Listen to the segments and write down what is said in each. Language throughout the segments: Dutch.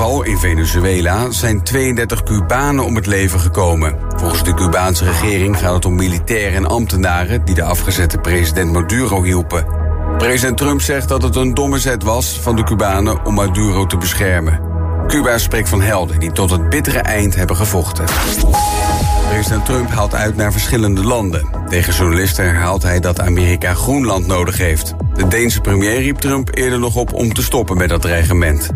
Inval in Venezuela zijn 32 Cubanen om het leven gekomen. Volgens de Cubaanse regering gaat het om militairen en ambtenaren die de afgezette president Maduro hielpen. President Trump zegt dat het een domme zet was van de Cubanen om Maduro te beschermen. Cuba spreekt van helden die tot het bittere eind hebben gevochten. President Trump haalt uit naar verschillende landen. Tegen journalisten herhaalt hij dat Amerika Groenland nodig heeft. De Deense premier riep Trump eerder nog op om te stoppen met dat dreigement.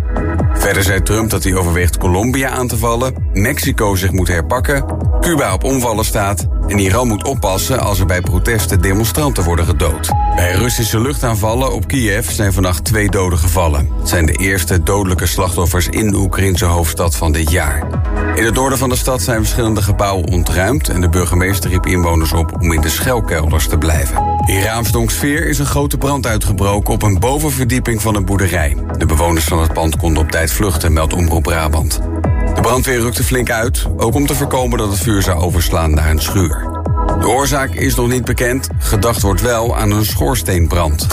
Verder zei Trump dat hij overweegt Colombia aan te vallen, Mexico zich moet herpakken, Cuba op omvallen staat en Iran moet oppassen als er bij protesten demonstranten worden gedood. Bij Russische luchtaanvallen op Kiev zijn vannacht twee doden gevallen. Het zijn de eerste dodelijke slachtoffers in de Oekraïnse hoofdstad van dit jaar. In het noorden van de stad zijn verschillende gebouwen ontruimd en de burgemeester riep inwoners op om in de schuilkelders te blijven. In Raamsdonksveer is een grote brand uitgebroken op een bovenverdieping van een boerderij. De bewoners van het pand konden op tijd vluchten, meldt Omroep Brabant. De brandweer rukte flink uit, ook om te voorkomen dat het vuur zou overslaan naar een schuur. De oorzaak is nog niet bekend, gedacht wordt wel aan een schoorsteenbrand.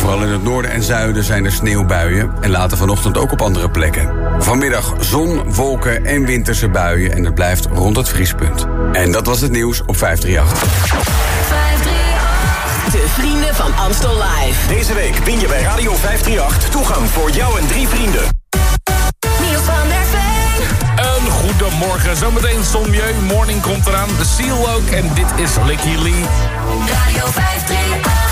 Vooral in het noorden en zuiden zijn er sneeuwbuien en later vanochtend ook op andere plekken. Vanmiddag zon, wolken en winterse buien en het blijft rond het vriespunt. En dat was het nieuws op 538. De vrienden van Amstel Live. Deze week win je bij Radio 538 toegang voor jou en drie vrienden. Niels van der Veen. Een goedemorgen. Zometeen Somjeu. Morning komt eraan. De Seal ook. En dit is Licky Lee. Radio 538.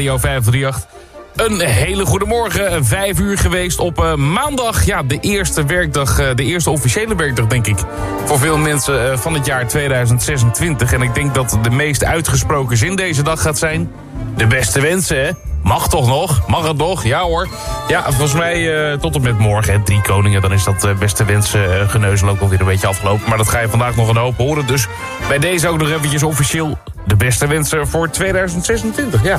Radio 538. Een hele goede morgen, vijf uur geweest op uh, maandag. Ja, de eerste werkdag, uh, de eerste officiële werkdag denk ik... voor veel mensen uh, van het jaar 2026. En ik denk dat de meest uitgesproken zin deze dag gaat zijn... de beste wensen, hè? Mag toch nog? Mag het nog? Ja hoor. Ja, volgens mij tot en met morgen, drie koningen... dan is dat beste wensen uh, geneuzel ook alweer een beetje afgelopen. Maar dat ga je vandaag nog een hoop horen. Dus bij deze ook nog eventjes officieel beste wensen voor 2026. Ja.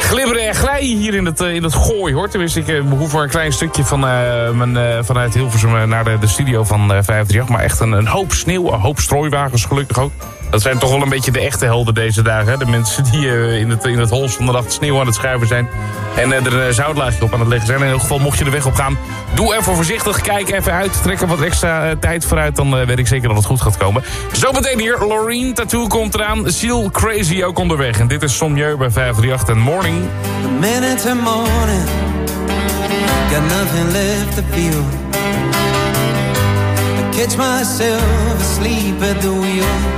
Glibberen en glijden hier in het, in het gooi, hoor. Tenminste, ik hoef maar een klein stukje van, mijn, vanuit Hilversum naar de, de studio van 538. Maar echt een, een hoop sneeuw, een hoop strooiwagens gelukkig ook. Dat zijn toch wel een beetje de echte helden deze dagen. Hè? De mensen die uh, in het, in het hol de nacht sneeuw aan het schuiven zijn. En uh, er een zoutlaagje op aan het leggen zijn. In ieder geval, mocht je de weg op gaan, doe even voorzichtig. Kijk even uit, trek er wat extra uh, tijd vooruit. Dan weet ik zeker dat het goed gaat komen. Zometeen hier, Loreen Tattoo komt eraan. Seal Crazy ook onderweg. En dit is Somjeu bij 538 en Morning. A minute to morning. Got nothing left to feel. I catch myself asleep at the wheel.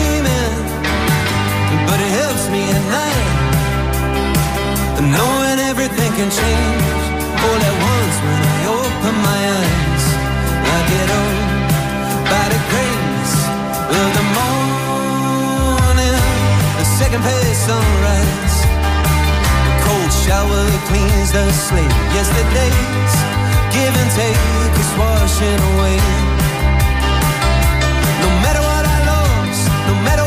can change all at once when I open my eyes. I get old by the grace of the morning, the second place sunrise. The cold shower cleans the slate. Yesterday's give and take is washing away. No matter what I lost, no matter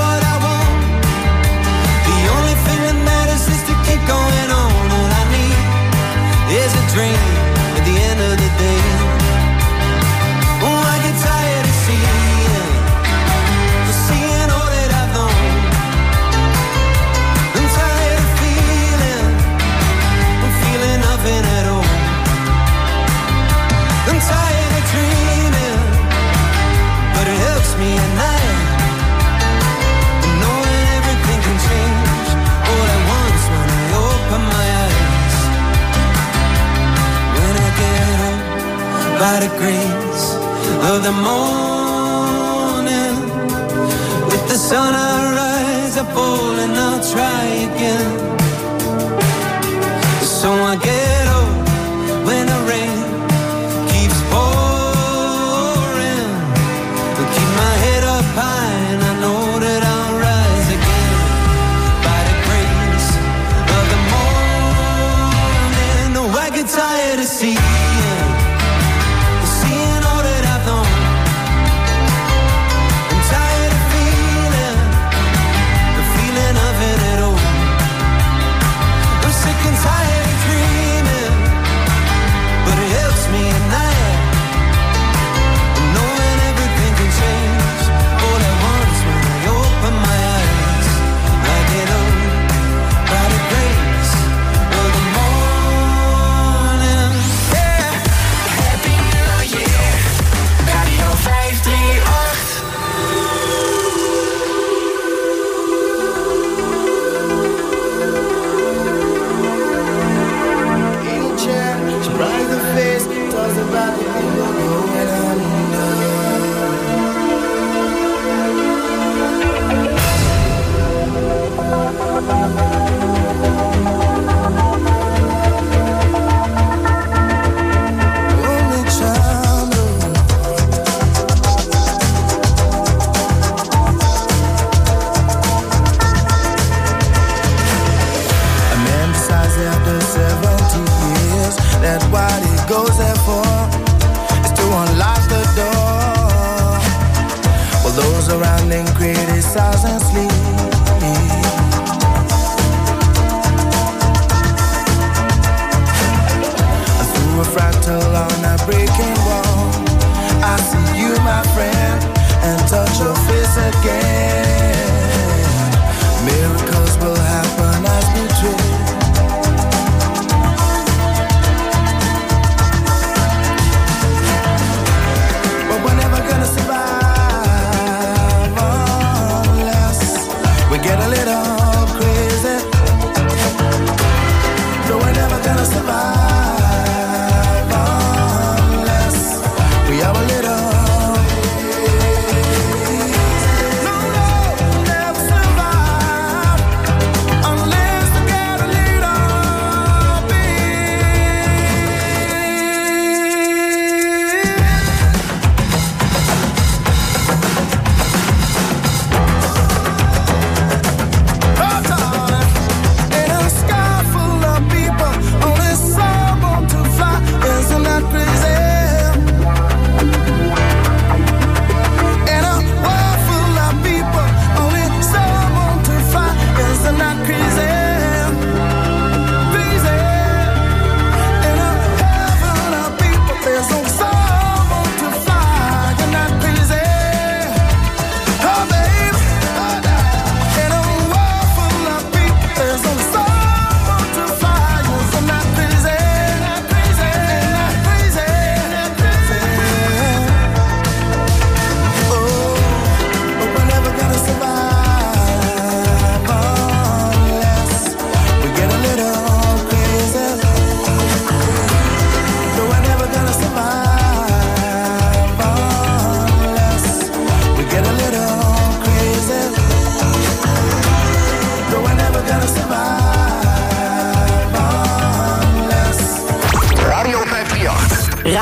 dream by the grace of the morning. With the sun I rise, I fall and I'll try again. a on a breaking wall. I see you, my friend, and touch your face again.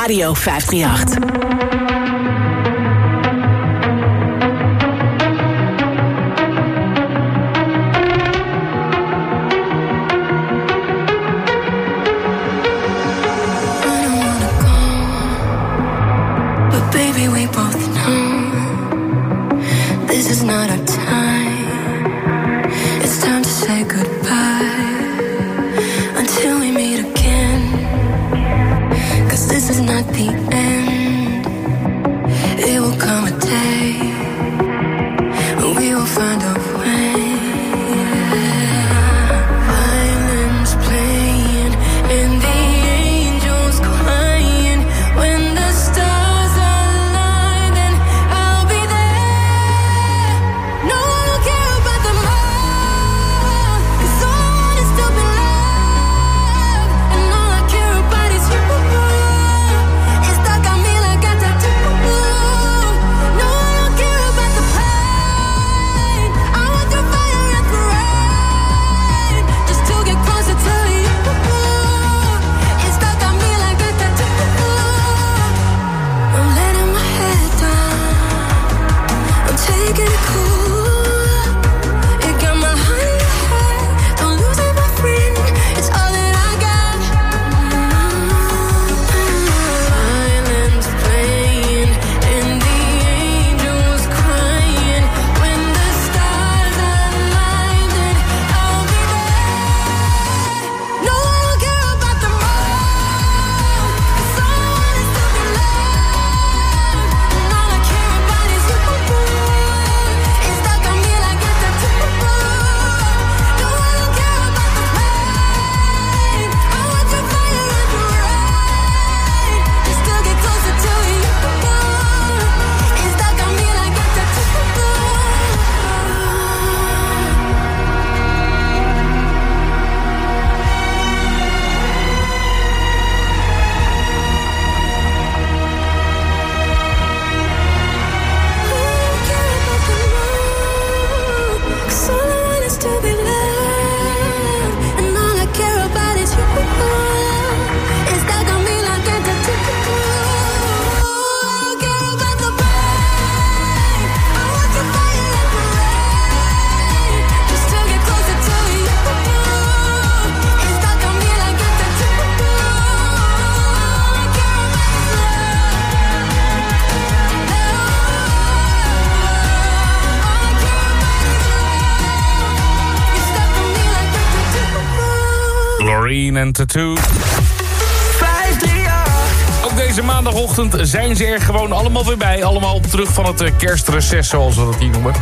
Radio 538. Tattoo. Ook deze maandagochtend zijn ze er gewoon allemaal weer bij. Allemaal terug van het eh, kerstreces, zoals we dat hier noemen.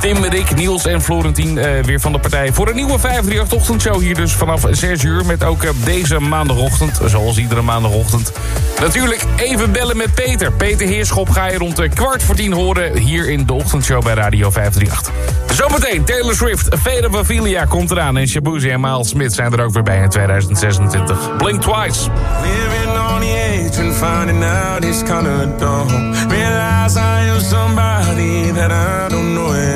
Tim, Rick, Niels en Florentien eh, weer van de partij... voor een nieuwe 538-ochtendshow hier dus vanaf 6 uur... met ook eh, deze maandagochtend, zoals iedere maandagochtend... Natuurlijk even bellen met Peter. Peter Heerschop ga je rond de kwart voor tien horen... hier in de ochtendshow bij Radio 538. Zometeen Taylor Swift, Vera Vavilia komt eraan... en Shabuzi en Maal Smith zijn er ook weer bij in 2026. Blink Twice. Living on the edge and finding out it's kind of dumb. Realize I am somebody that I don't know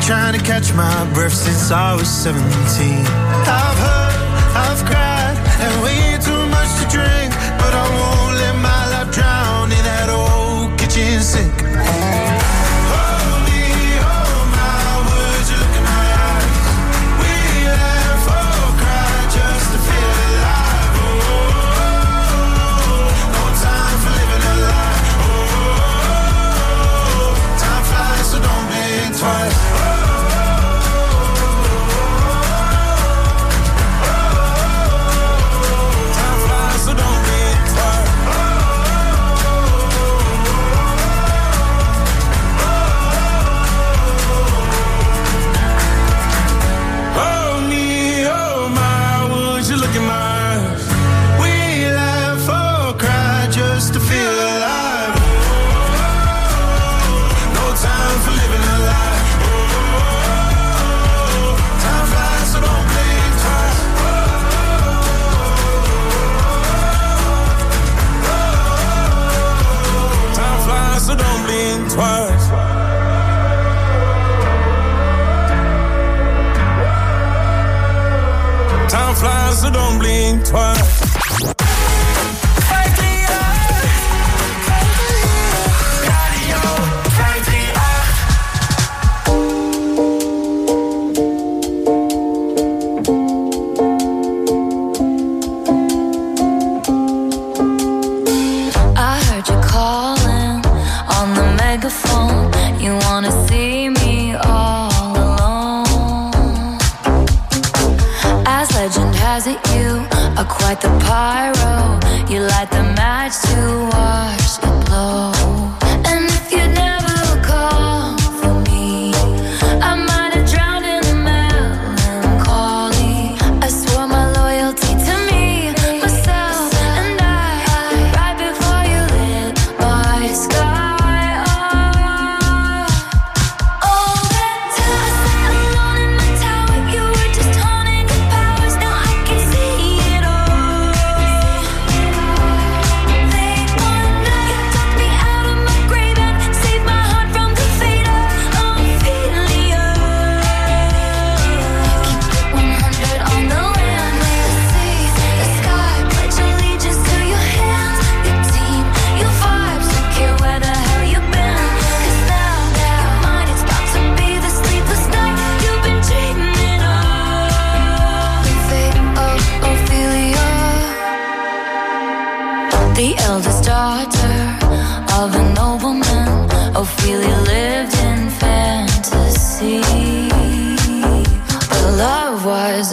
trying to catch my breath since I was 17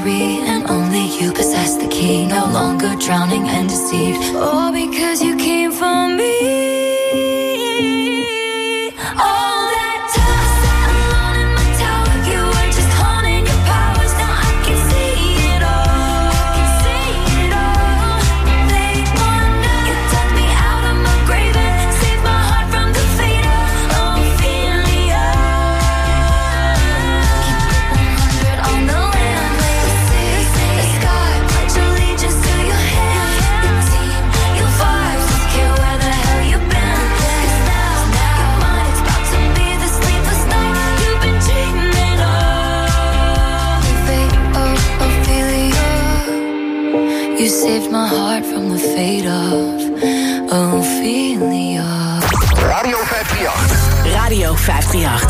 memory, and only you possess the key. No longer drowning and deceived, Oh, because. Austria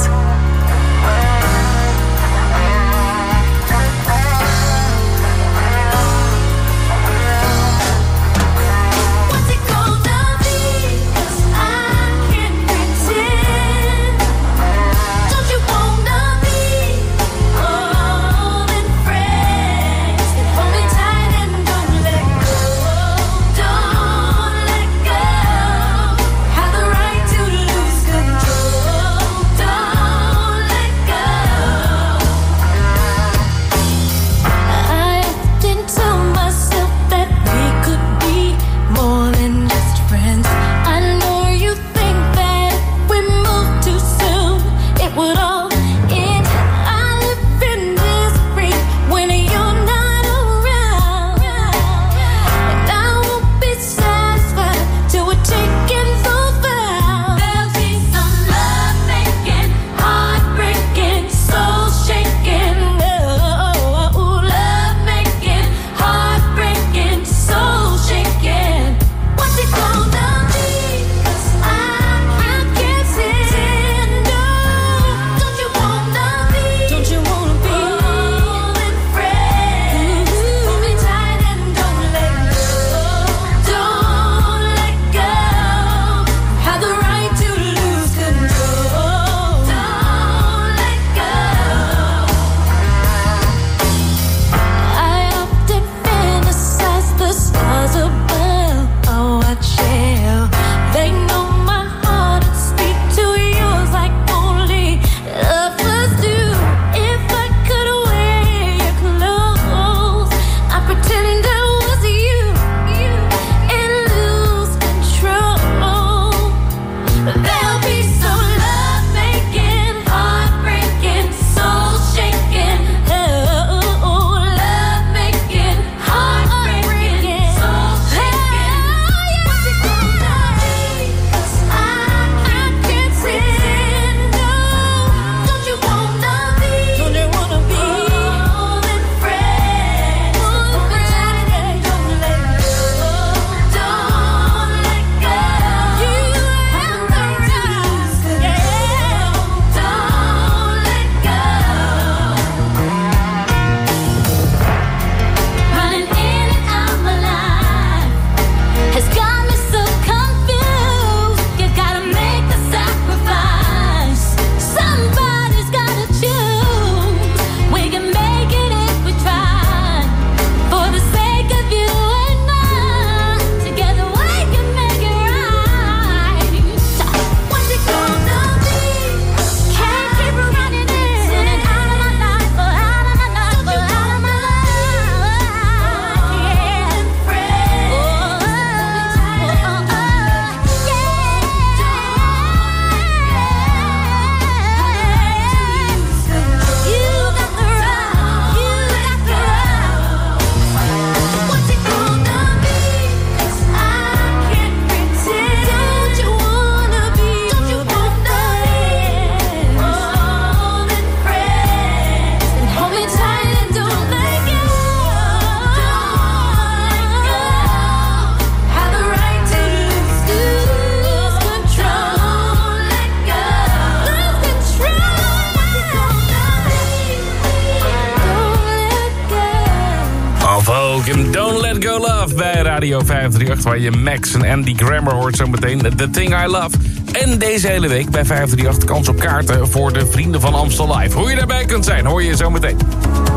Radio 538... waar je Max en Andy Grammer hoort zo meteen. The Thing I Love. En deze hele week bij 538 kans op kaarten... voor de Vrienden van Amstel Live. Hoe je daarbij kunt zijn, hoor je zo meteen.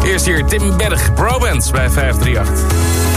Eerst hier Tim Berg, Bromance bij 538.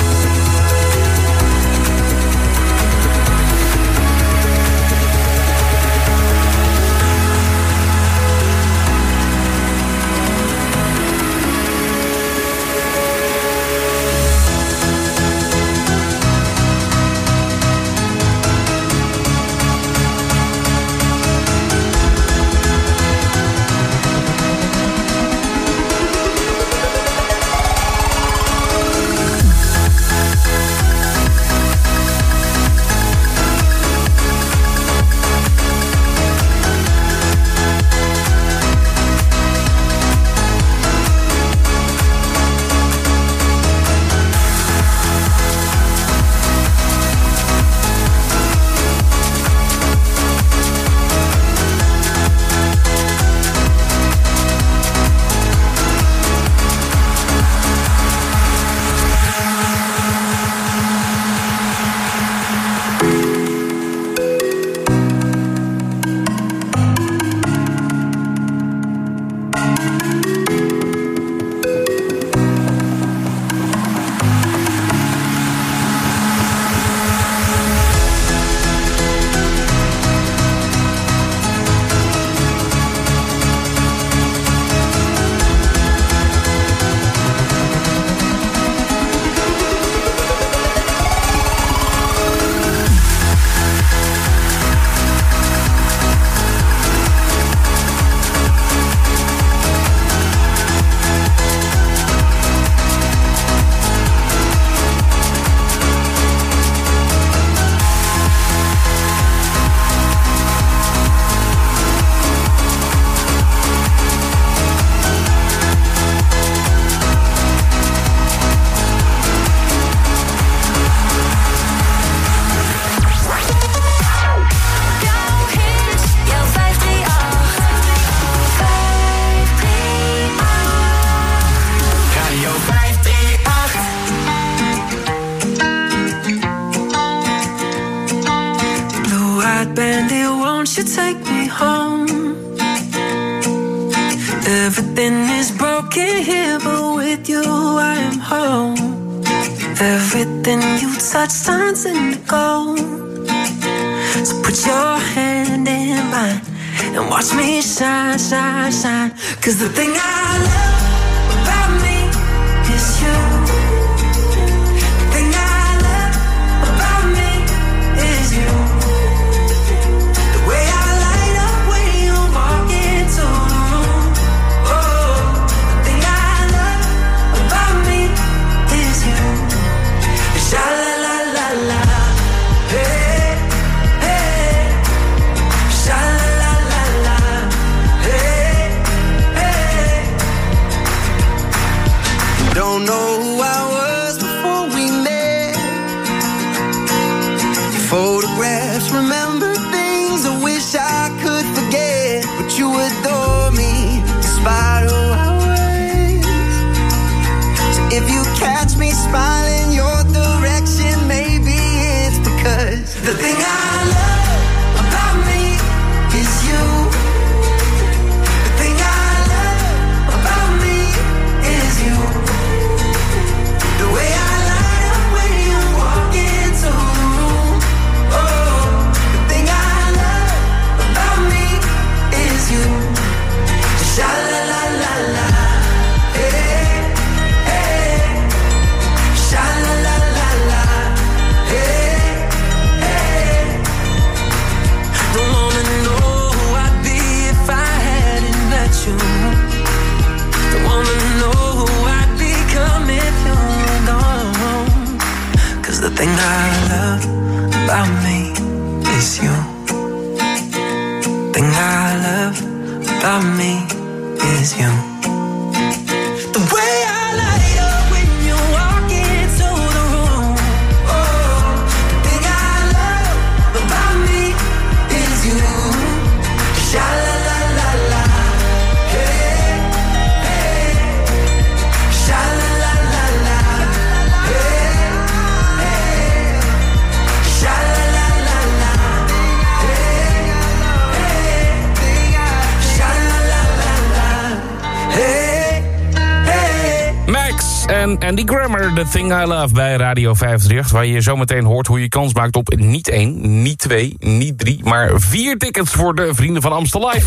En Andy Grammer, The Thing I Love bij Radio 538... waar je zometeen hoort hoe je kans maakt op niet één, niet twee, niet drie... maar vier tickets voor de Vrienden van Amstel Live.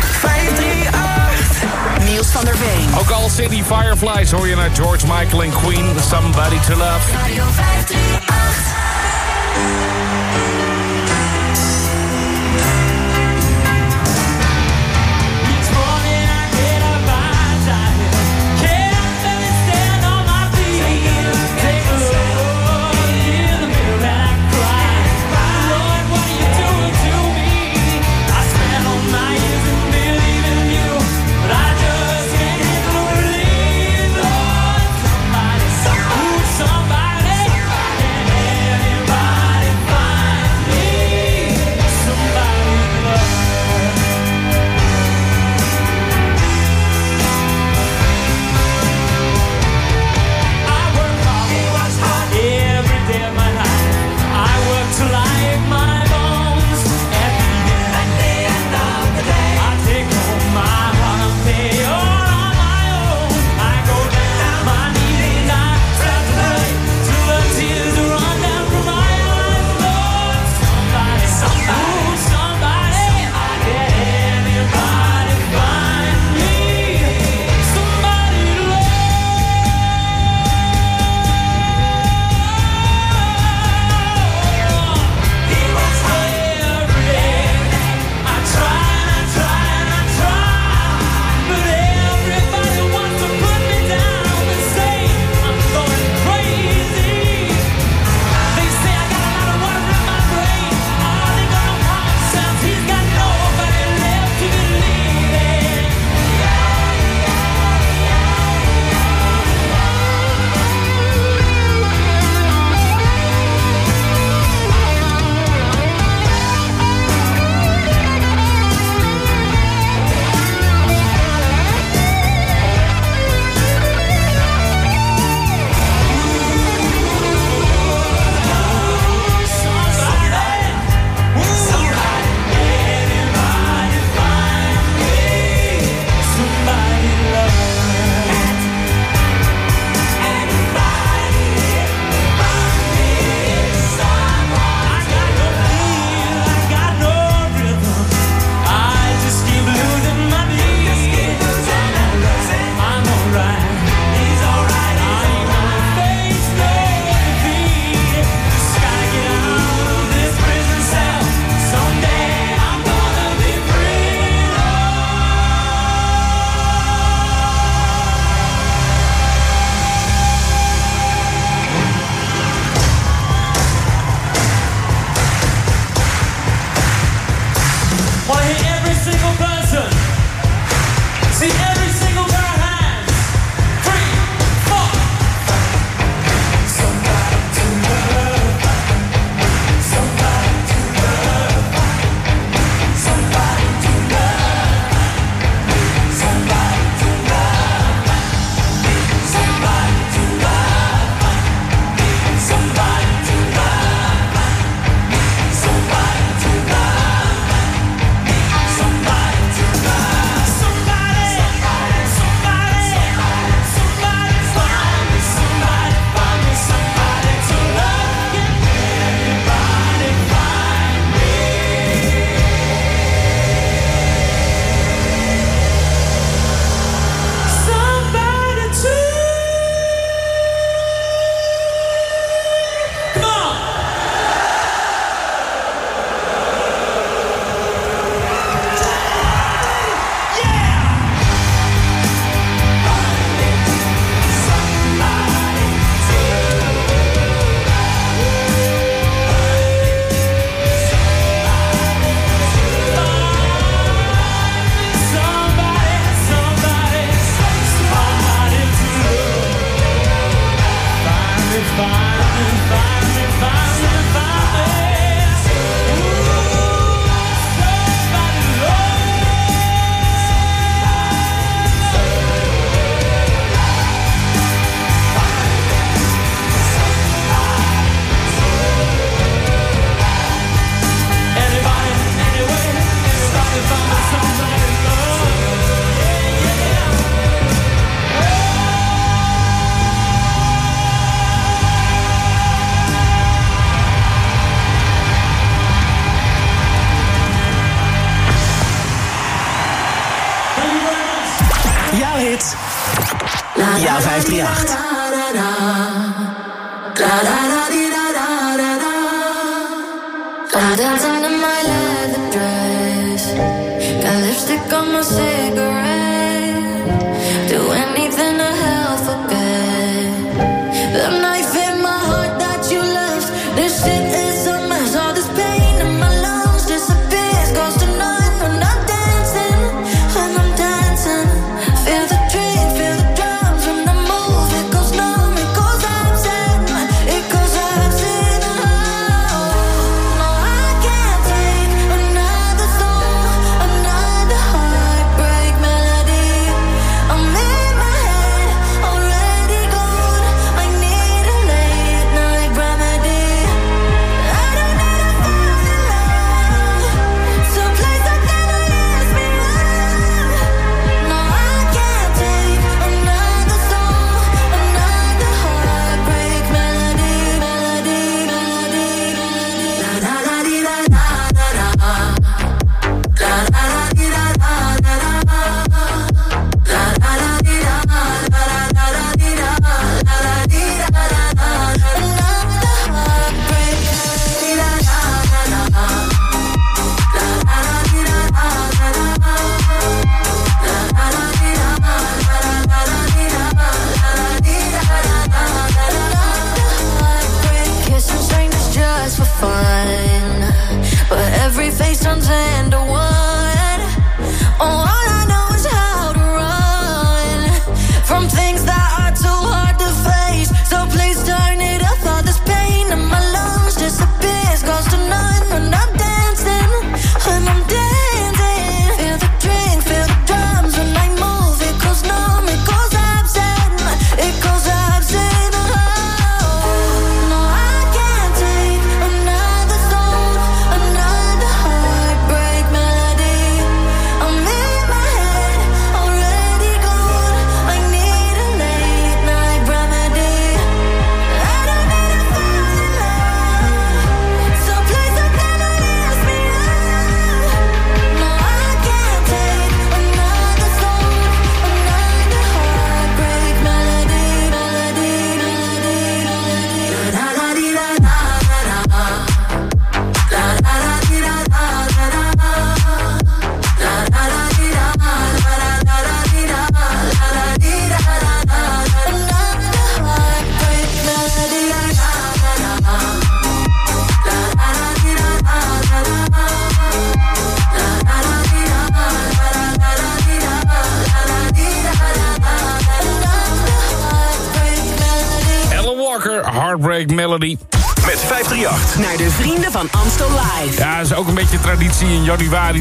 538. Niels van der Veen. Ook al City Fireflies hoor je naar George Michael en Queen... Somebody to Love. Radio 538.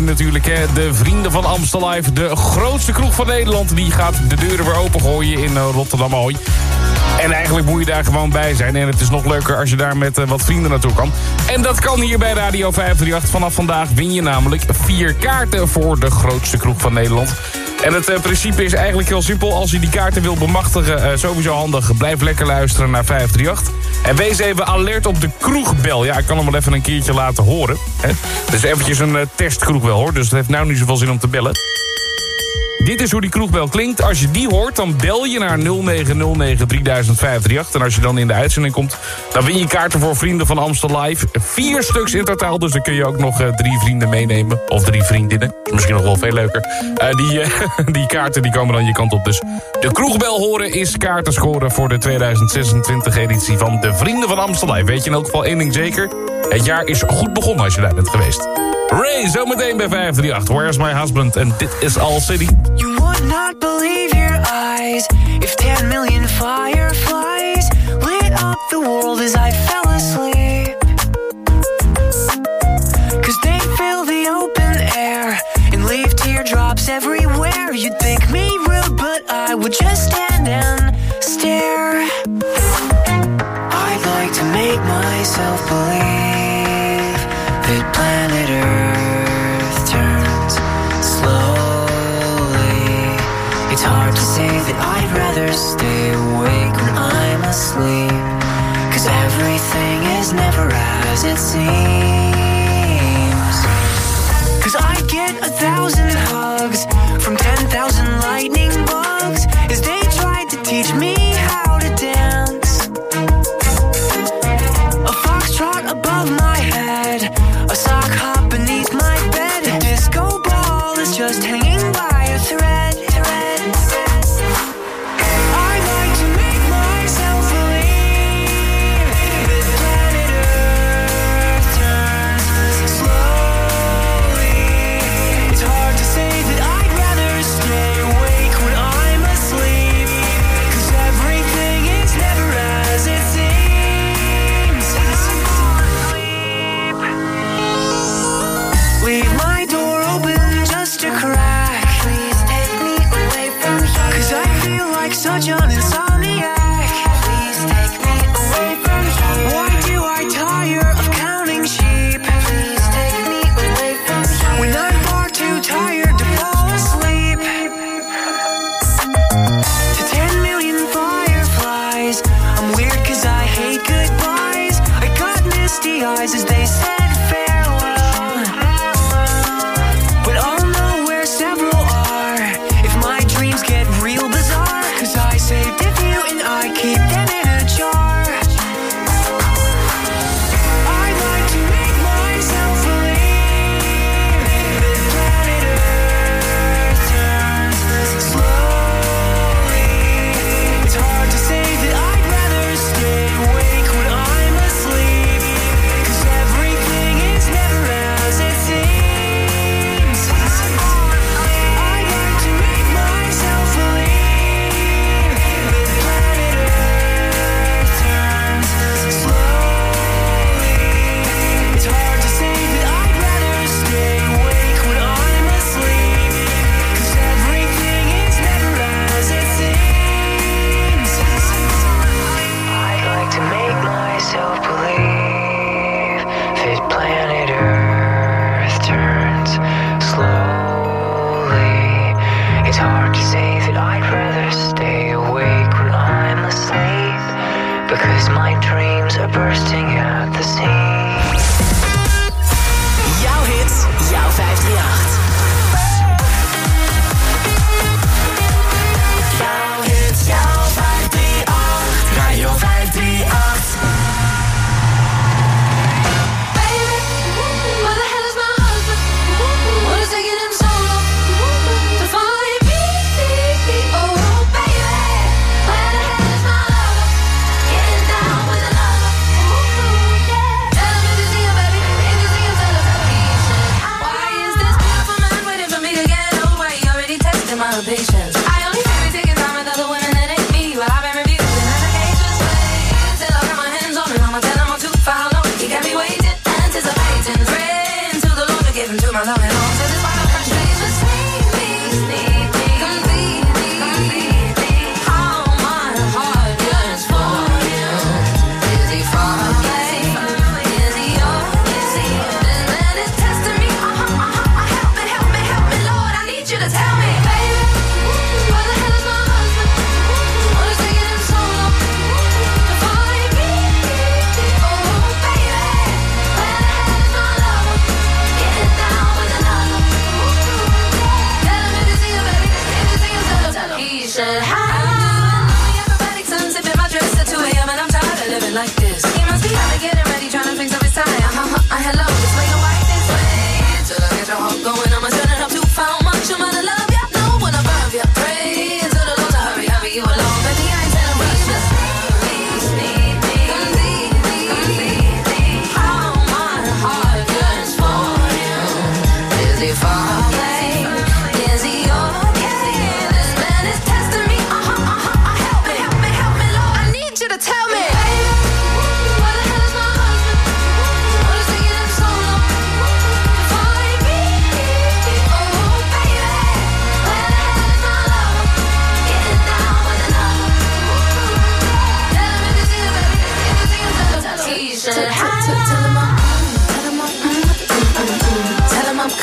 Natuurlijk. Hè. De Vrienden van Amstel Live, de grootste kroeg van Nederland... die gaat de deuren weer opengooien in eh, Rotterdam Ahoy. En eigenlijk moet je daar gewoon bij zijn. En het is nog leuker als je daar met eh, wat vrienden naartoe kan. En dat kan hier bij Radio 538. Vanaf vandaag win je namelijk vier kaarten voor de grootste kroeg van Nederland. En het eh, principe is eigenlijk heel simpel. Als je die kaarten wil bemachtigen, sowieso handig. Blijf lekker luisteren naar 538. En wees even alert op de kroegbel. Ja, ik kan hem wel even een keertje laten horen. Hè. Is eventjes een eh, testkroegbel hoor. Dus het heeft nou niet zoveel zin om te bellen. Dit is hoe die kroegbel klinkt. Als je die hoort, dan bel je naar 0909-3058. En als je dan in de uitzending komt, dan win je kaarten voor Vrienden van Amstel Live. Vier stuks in totaal, dus dan kun je ook nog eh, drie vrienden meenemen. Of drie vriendinnen. Is misschien nog wel veel leuker. Eh, die, eh, die kaarten die komen dan je kant op. Dus de kroegbel horen is kaarten scoren voor de 2026 editie van de Vrienden van Amstel Live. Weet je in elk geval één ding zeker? Het jaar is goed begonnen als je daar bent geweest. Ray, zometeen bij 538. Where's my husband? En dit is All City. You would not believe your eyes if 10 million fireflies lit up the world as I fell asleep. Cause they fill the open air and leave teardrops everywhere. You'd think me rude, but I would just stand and stare. It seems. Cause I get a thousand voices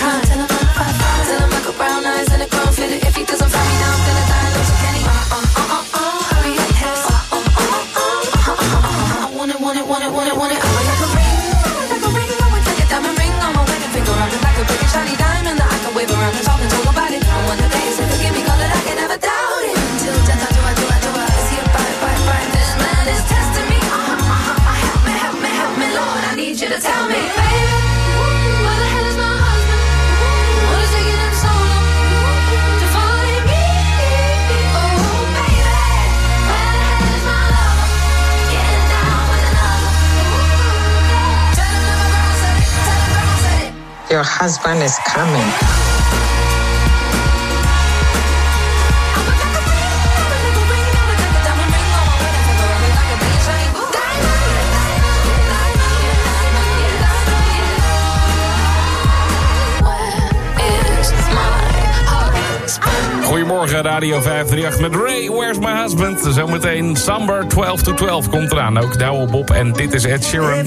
time. husband is coming. Goedemorgen, Radio 538 met Ray, Where's My Husband? Zometeen Summer 12 to 12 komt eraan. Ook Douwe Bob en dit is Ed Sheeran.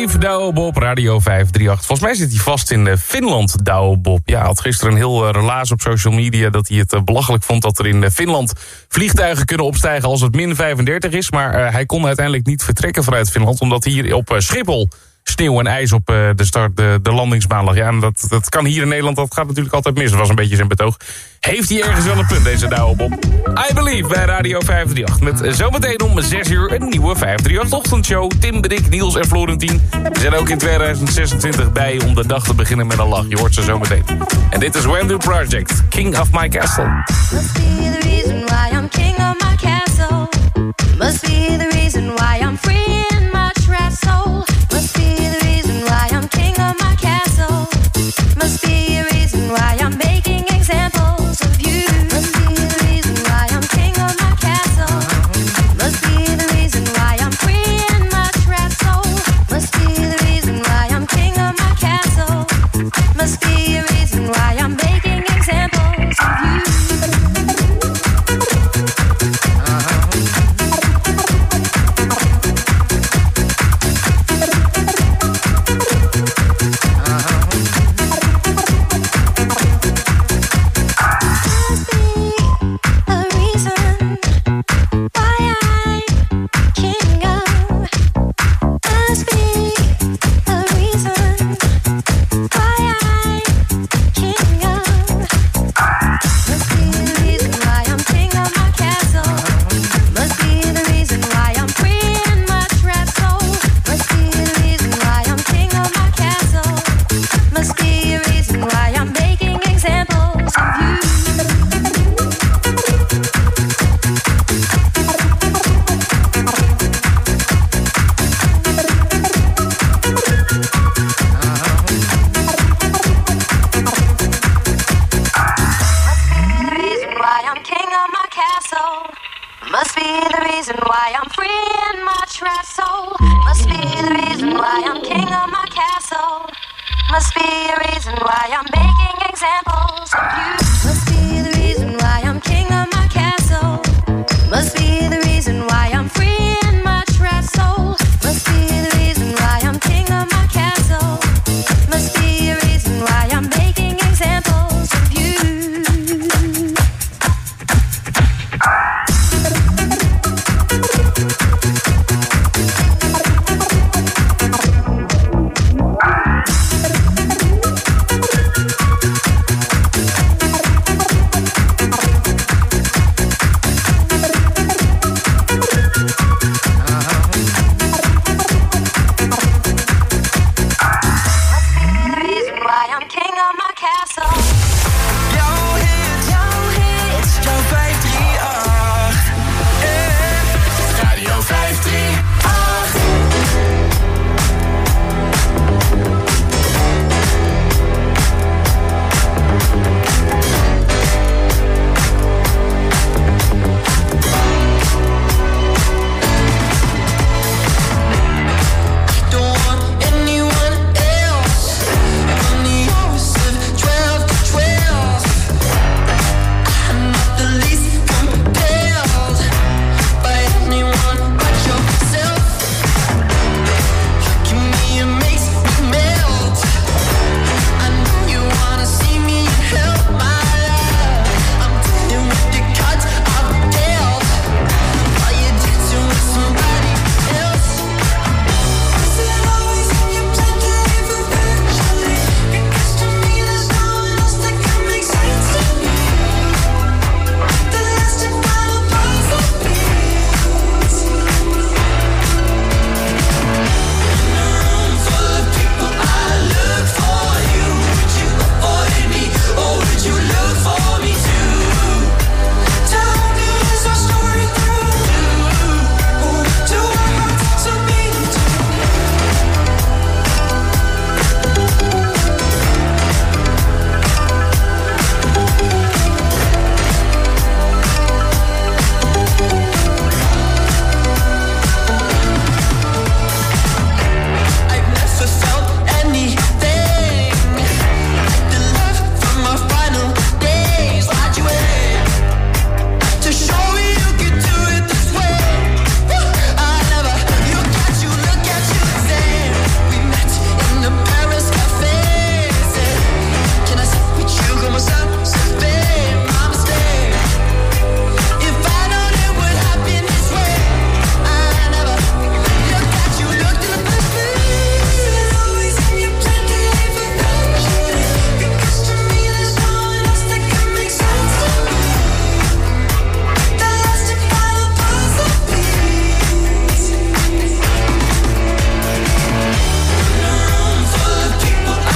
Love. I Believe, Douwe Bob, Radio 538. Volgens mij zit hij vast in eh, Finland, Douwe Bob. Ja, had gisteren een heel eh, relaas op social media... dat hij het eh, belachelijk vond dat er in Finland vliegtuigen kunnen opstijgen... als het min 35 is. Maar hij kon uiteindelijk niet vertrekken vanuit Finland... omdat hier op Schiphol sneeuw en ijs op eh, de, start, de, de. Ja, en dat, dat kan hier in Nederland, dat gaat natuurlijk altijd mis. Dat was een beetje zijn betoog. Heeft hij ergens wel een punt, deze Douwe? I Believe bij Radio 538. Met zometeen om 6 uur een nieuwe 538-ochtendshow. Tim, Brik, Niels en Florentien zijn ook in 2026 bij om de dag te beginnen met een lach. Je hoort ze zometeen. En dit is Wendy Project, King of My Castle. Must be the reason why I'm king of my castle. Must be the reason why I'm free in my. Be the reason why I'm king of my castle. Must be a reason why I'm